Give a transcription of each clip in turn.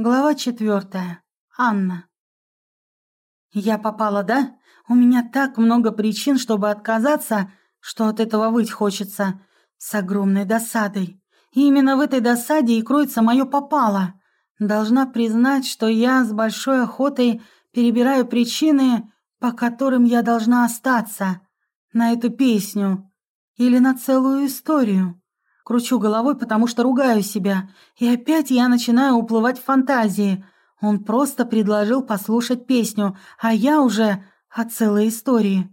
Глава четвертая. Анна. Я попала, да? У меня так много причин, чтобы отказаться, что от этого выть хочется. С огромной досадой. И именно в этой досаде и кроется мое попало. Должна признать, что я с большой охотой перебираю причины, по которым я должна остаться. На эту песню. Или на целую историю. Кручу головой, потому что ругаю себя. И опять я начинаю уплывать в фантазии. Он просто предложил послушать песню, а я уже о целой истории.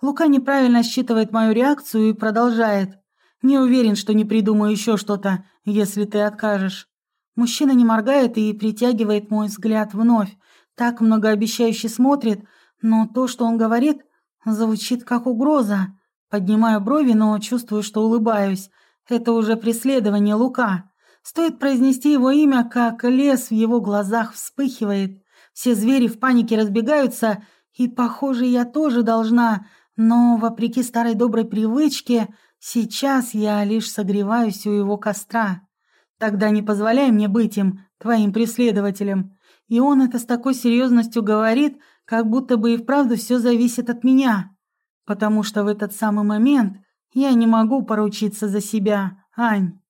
Лука неправильно считывает мою реакцию и продолжает. Не уверен, что не придумаю еще что-то, если ты откажешь. Мужчина не моргает и притягивает мой взгляд вновь. Так многообещающе смотрит, но то, что он говорит, звучит как угроза. Поднимаю брови, но чувствую, что улыбаюсь. Это уже преследование Лука. Стоит произнести его имя, как лес в его глазах вспыхивает. Все звери в панике разбегаются, и, похоже, я тоже должна, но, вопреки старой доброй привычке, сейчас я лишь согреваюсь у его костра. Тогда не позволяй мне быть им, твоим преследователем. И он это с такой серьезностью говорит, как будто бы и вправду все зависит от меня. Потому что в этот самый момент я не могу поручиться за себя, Ань.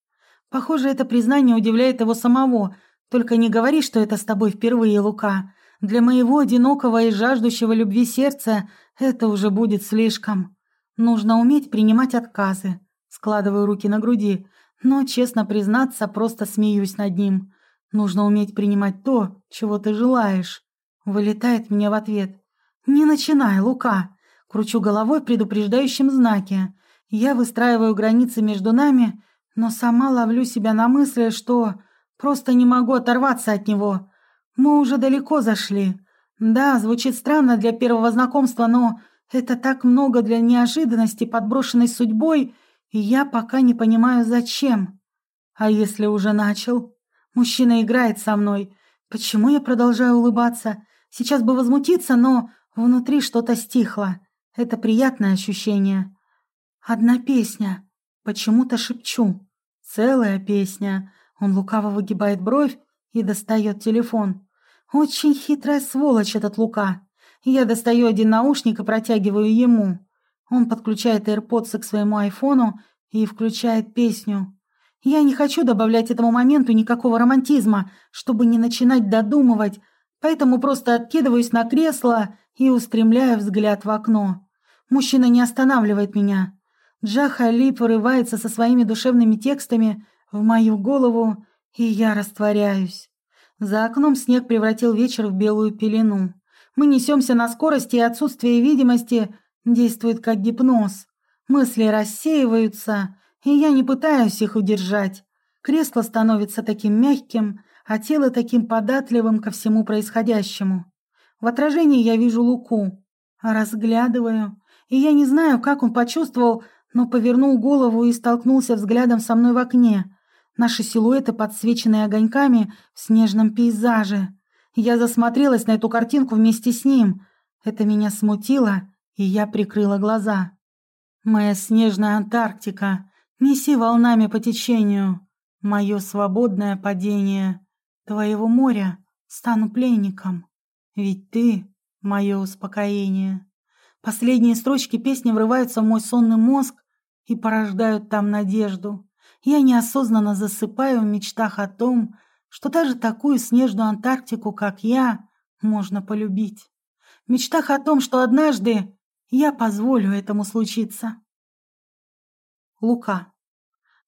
Похоже, это признание удивляет его самого. Только не говори, что это с тобой впервые, Лука. Для моего одинокого и жаждущего любви сердца это уже будет слишком. Нужно уметь принимать отказы. Складываю руки на груди, но, честно признаться, просто смеюсь над ним. Нужно уметь принимать то, чего ты желаешь. Вылетает мне в ответ. Не начинай, Лука. Кручу головой в предупреждающем знаке. Я выстраиваю границы между нами, но сама ловлю себя на мысли, что просто не могу оторваться от него. Мы уже далеко зашли. Да, звучит странно для первого знакомства, но это так много для неожиданности, подброшенной судьбой, и я пока не понимаю, зачем. А если уже начал? Мужчина играет со мной. Почему я продолжаю улыбаться? Сейчас бы возмутиться, но внутри что-то стихло. Это приятное ощущение. Одна песня. Почему-то шепчу. Целая песня. Он лукаво выгибает бровь и достает телефон. Очень хитрая сволочь этот Лука. Я достаю один наушник и протягиваю ему. Он подключает AirPods к своему айфону и включает песню. Я не хочу добавлять этому моменту никакого романтизма, чтобы не начинать додумывать, поэтому просто откидываюсь на кресло и устремляю взгляд в окно. Мужчина не останавливает меня. Джаха Ли порывается со своими душевными текстами в мою голову, и я растворяюсь. За окном снег превратил вечер в белую пелену. Мы несемся на скорости, и отсутствие видимости действует как гипноз. Мысли рассеиваются, и я не пытаюсь их удержать. Кресло становится таким мягким, а тело таким податливым ко всему происходящему. В отражении я вижу Луку, разглядываю, и я не знаю, как он почувствовал, но повернул голову и столкнулся взглядом со мной в окне. Наши силуэты, подсвеченные огоньками в снежном пейзаже. Я засмотрелась на эту картинку вместе с ним. Это меня смутило, и я прикрыла глаза. Моя снежная Антарктика, неси волнами по течению. Мое свободное падение. Твоего моря стану пленником. Ведь ты — мое успокоение. Последние строчки песни врываются в мой сонный мозг и порождают там надежду. Я неосознанно засыпаю в мечтах о том, что даже такую снежную Антарктику, как я, можно полюбить. В мечтах о том, что однажды я позволю этому случиться. Лука.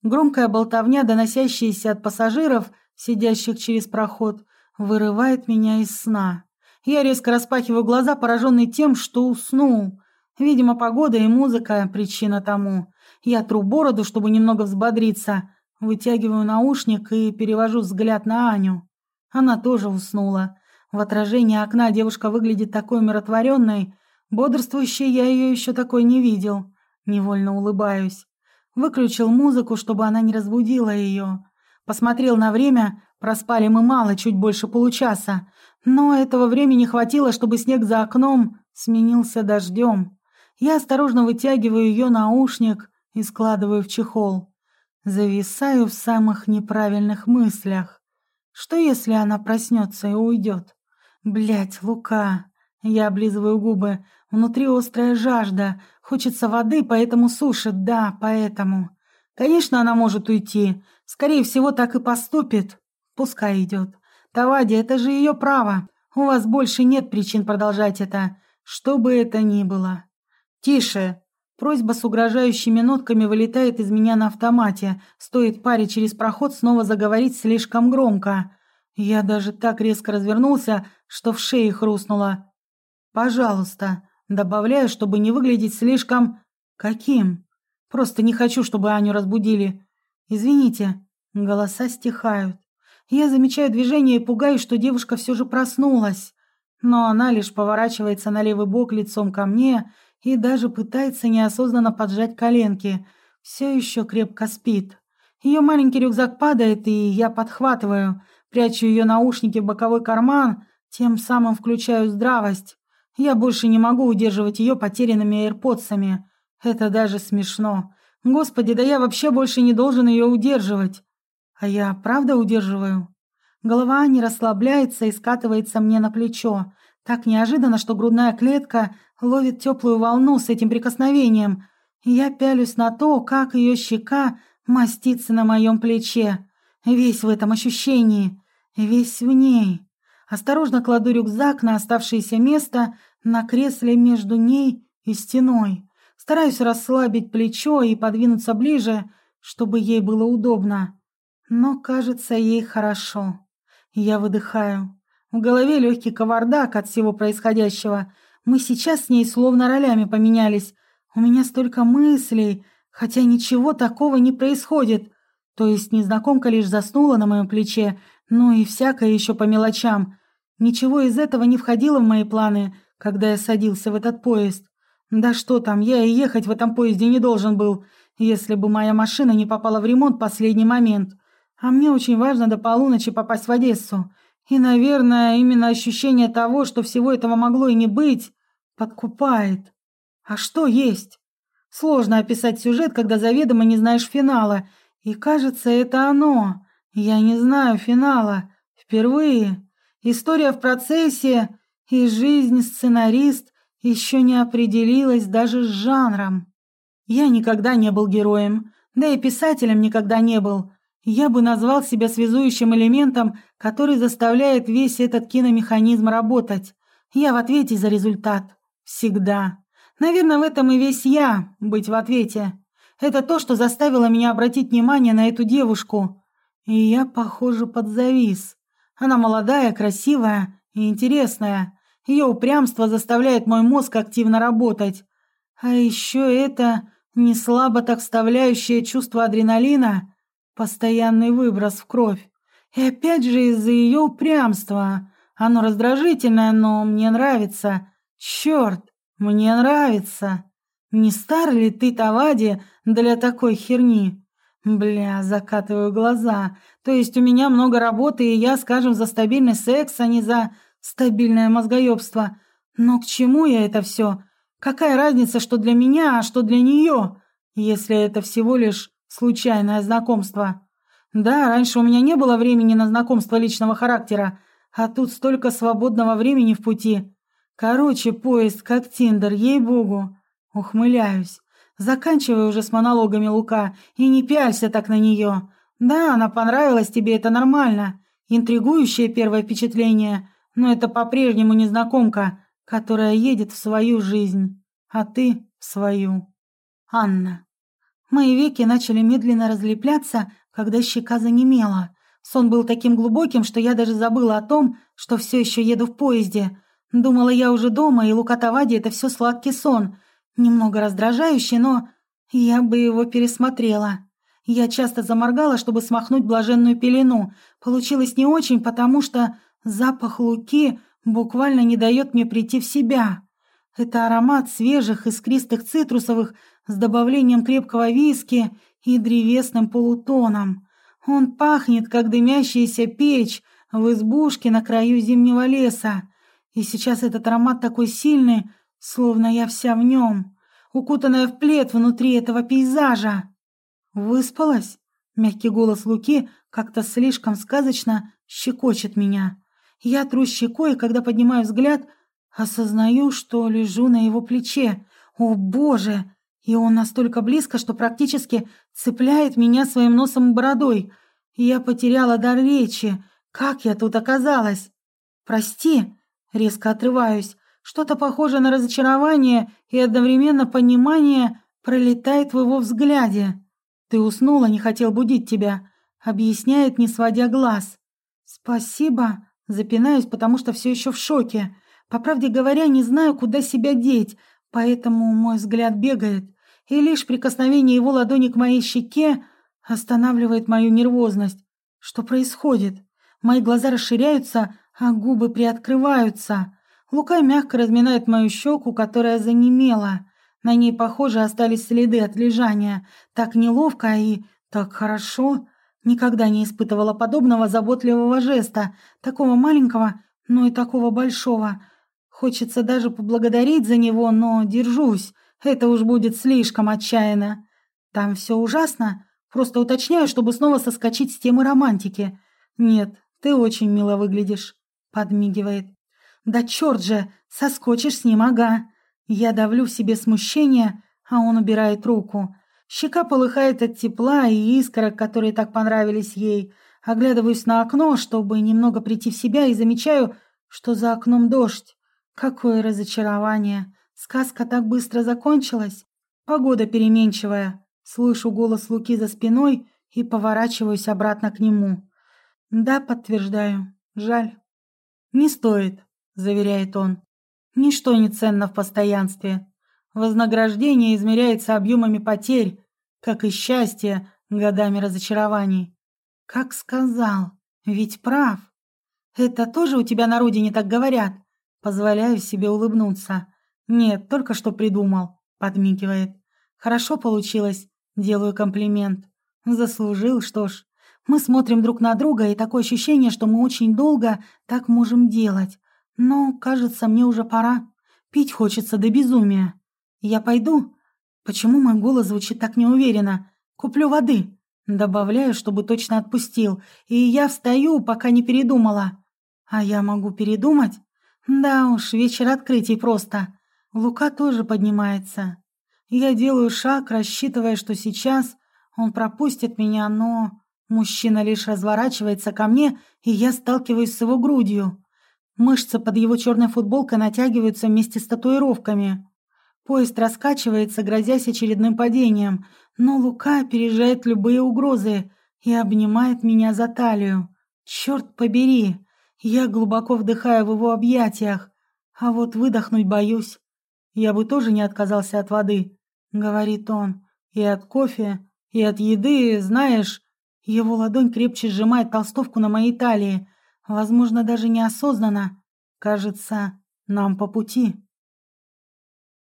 Громкая болтовня, доносящаяся от пассажиров, сидящих через проход, вырывает меня из сна. Я резко распахиваю глаза, пораженный тем, что уснул. Видимо, погода и музыка – причина тому. Я тру бороду, чтобы немного взбодриться, вытягиваю наушник и перевожу взгляд на Аню. Она тоже уснула. В отражении окна девушка выглядит такой умиротворенной. Бодрствующей я ее еще такой не видел. Невольно улыбаюсь. Выключил музыку, чтобы она не разбудила ее. Посмотрел на время, проспали мы мало, чуть больше получаса. Но этого времени хватило, чтобы снег за окном сменился дождем. Я осторожно вытягиваю ее наушник и складываю в чехол. Зависаю в самых неправильных мыслях. Что если она проснется и уйдет? Блять, Лука. Я облизываю губы. Внутри острая жажда. Хочется воды, поэтому сушит, да, поэтому. Конечно, она может уйти. Скорее всего, так и поступит. Пускай идет. Тавади, это же ее право. У вас больше нет причин продолжать это. Что бы это ни было. Тише. Просьба с угрожающими нотками вылетает из меня на автомате. Стоит паре через проход снова заговорить слишком громко. Я даже так резко развернулся, что в шее хрустнуло. «Пожалуйста», добавляю, чтобы не выглядеть слишком... Каким? Просто не хочу, чтобы Аню разбудили. Извините. Голоса стихают. Я замечаю движение и пугаюсь, что девушка все же проснулась. Но она лишь поворачивается на левый бок лицом ко мне и даже пытается неосознанно поджать коленки. Все еще крепко спит. Ее маленький рюкзак падает, и я подхватываю, прячу ее наушники в боковой карман, тем самым включаю здравость. Я больше не могу удерживать ее потерянными эрподсами. Это даже смешно. Господи, да я вообще больше не должен ее удерживать. А я правда удерживаю? Голова не расслабляется и скатывается мне на плечо. Так неожиданно, что грудная клетка ловит теплую волну с этим прикосновением. Я пялюсь на то, как ее щека мастится на моем плече. Весь в этом ощущении, весь в ней. Осторожно кладу рюкзак на оставшееся место на кресле между ней и стеной. Стараюсь расслабить плечо и подвинуться ближе, чтобы ей было удобно. Но, кажется, ей хорошо. Я выдыхаю. В голове легкий кавардак от всего происходящего. Мы сейчас с ней словно ролями поменялись. У меня столько мыслей, хотя ничего такого не происходит. То есть незнакомка лишь заснула на моем плече, ну и всякое еще по мелочам. Ничего из этого не входило в мои планы, когда я садился в этот поезд. Да что там, я и ехать в этом поезде не должен был, если бы моя машина не попала в ремонт в последний момент. А мне очень важно до полуночи попасть в Одессу. И, наверное, именно ощущение того, что всего этого могло и не быть, подкупает. А что есть? Сложно описать сюжет, когда заведомо не знаешь финала. И кажется, это оно. Я не знаю финала. Впервые. История в процессе, и жизнь сценарист еще не определилась даже с жанром. Я никогда не был героем, да и писателем никогда не был. Я бы назвал себя связующим элементом, который заставляет весь этот киномеханизм работать. Я в ответе за результат. Всегда. Наверное, в этом и весь я, быть в ответе. Это то, что заставило меня обратить внимание на эту девушку. И я, похоже, подзавис. Она молодая, красивая и интересная. Ее упрямство заставляет мой мозг активно работать. А еще это не слабо так вставляющее чувство адреналина, постоянный выброс в кровь. И опять же из-за ее упрямства. Оно раздражительное, но мне нравится. Черт, мне нравится. Не стар ли ты, Тавади, для такой херни? Бля, закатываю глаза. То есть у меня много работы, и я, скажем, за стабильный секс, а не за стабильное мозгоебство. Но к чему я это все? Какая разница, что для меня, а что для нее, если это всего лишь случайное знакомство? Да, раньше у меня не было времени на знакомство личного характера, а тут столько свободного времени в пути. Короче, поезд как Тиндер, ей-богу. Ухмыляюсь. Заканчивай уже с монологами, Лука, и не пялься так на нее. Да, она понравилась тебе, это нормально. Интригующее первое впечатление, но это по-прежнему незнакомка, которая едет в свою жизнь, а ты в свою. Анна. Мои веки начали медленно разлепляться, когда щека занемела. Сон был таким глубоким, что я даже забыла о том, что все еще еду в поезде. Думала, я уже дома, и Лукатавади — это все сладкий сон — Немного раздражающий, но я бы его пересмотрела. Я часто заморгала, чтобы смахнуть блаженную пелену. Получилось не очень, потому что запах луки буквально не дает мне прийти в себя. Это аромат свежих искристых цитрусовых с добавлением крепкого виски и древесным полутоном. Он пахнет, как дымящаяся печь в избушке на краю зимнего леса. И сейчас этот аромат такой сильный, словно я вся в нем, укутанная в плед внутри этого пейзажа. Выспалась? Мягкий голос Луки как-то слишком сказочно щекочет меня. Я тру щекой, когда поднимаю взгляд, осознаю, что лежу на его плече. О, боже! И он настолько близко, что практически цепляет меня своим носом бородой. Я потеряла дар речи. Как я тут оказалась? Прости, резко отрываюсь. Что-то похожее на разочарование и одновременно понимание пролетает в его взгляде. «Ты уснула, не хотел будить тебя», — объясняет, не сводя глаз. «Спасибо», — запинаюсь, потому что все еще в шоке. По правде говоря, не знаю, куда себя деть, поэтому мой взгляд бегает, и лишь прикосновение его ладони к моей щеке останавливает мою нервозность. Что происходит? Мои глаза расширяются, а губы приоткрываются. Лука мягко разминает мою щеку, которая занемела. На ней, похоже, остались следы от лежания. Так неловко и так хорошо. Никогда не испытывала подобного заботливого жеста, такого маленького, но и такого большого. Хочется даже поблагодарить за него, но держусь. Это уж будет слишком отчаянно. Там все ужасно. Просто уточняю, чтобы снова соскочить с темы романтики. Нет, ты очень мило выглядишь. Подмигивает. Да черт же, соскочишь с ним, ага. Я давлю в себе смущение, а он убирает руку. Щека полыхает от тепла и искорок, которые так понравились ей. Оглядываюсь на окно, чтобы немного прийти в себя, и замечаю, что за окном дождь. Какое разочарование! Сказка так быстро закончилась. Погода переменчивая. Слышу голос Луки за спиной и поворачиваюсь обратно к нему. Да, подтверждаю. Жаль. Не стоит, заверяет он. Ничто не ценно в постоянстве. Вознаграждение измеряется объемами потерь, как и счастье годами разочарований. Как сказал, ведь прав. Это тоже у тебя на родине так говорят? Позволяю себе улыбнуться. Нет, только что придумал. Подмигивает. Хорошо получилось. Делаю комплимент. Заслужил, что ж. Мы смотрим друг на друга, и такое ощущение, что мы очень долго так можем делать. Но, кажется, мне уже пора. Пить хочется до безумия. Я пойду? Почему мой голос звучит так неуверенно? Куплю воды. Добавляю, чтобы точно отпустил. И я встаю, пока не передумала. А я могу передумать? Да уж, вечер открытий просто. Лука тоже поднимается. Я делаю шаг, рассчитывая, что сейчас он пропустит меня, но... Мужчина лишь разворачивается ко мне, и я сталкиваюсь с его грудью. Мышцы под его черной футболкой натягиваются вместе с татуировками. Поезд раскачивается, грозясь очередным падением, но Лука опережает любые угрозы и обнимает меня за талию. Черт побери! Я глубоко вдыхаю в его объятиях, а вот выдохнуть боюсь. Я бы тоже не отказался от воды, говорит он, и от кофе, и от еды, знаешь. Его ладонь крепче сжимает толстовку на моей талии, Возможно, даже неосознанно. Кажется, нам по пути.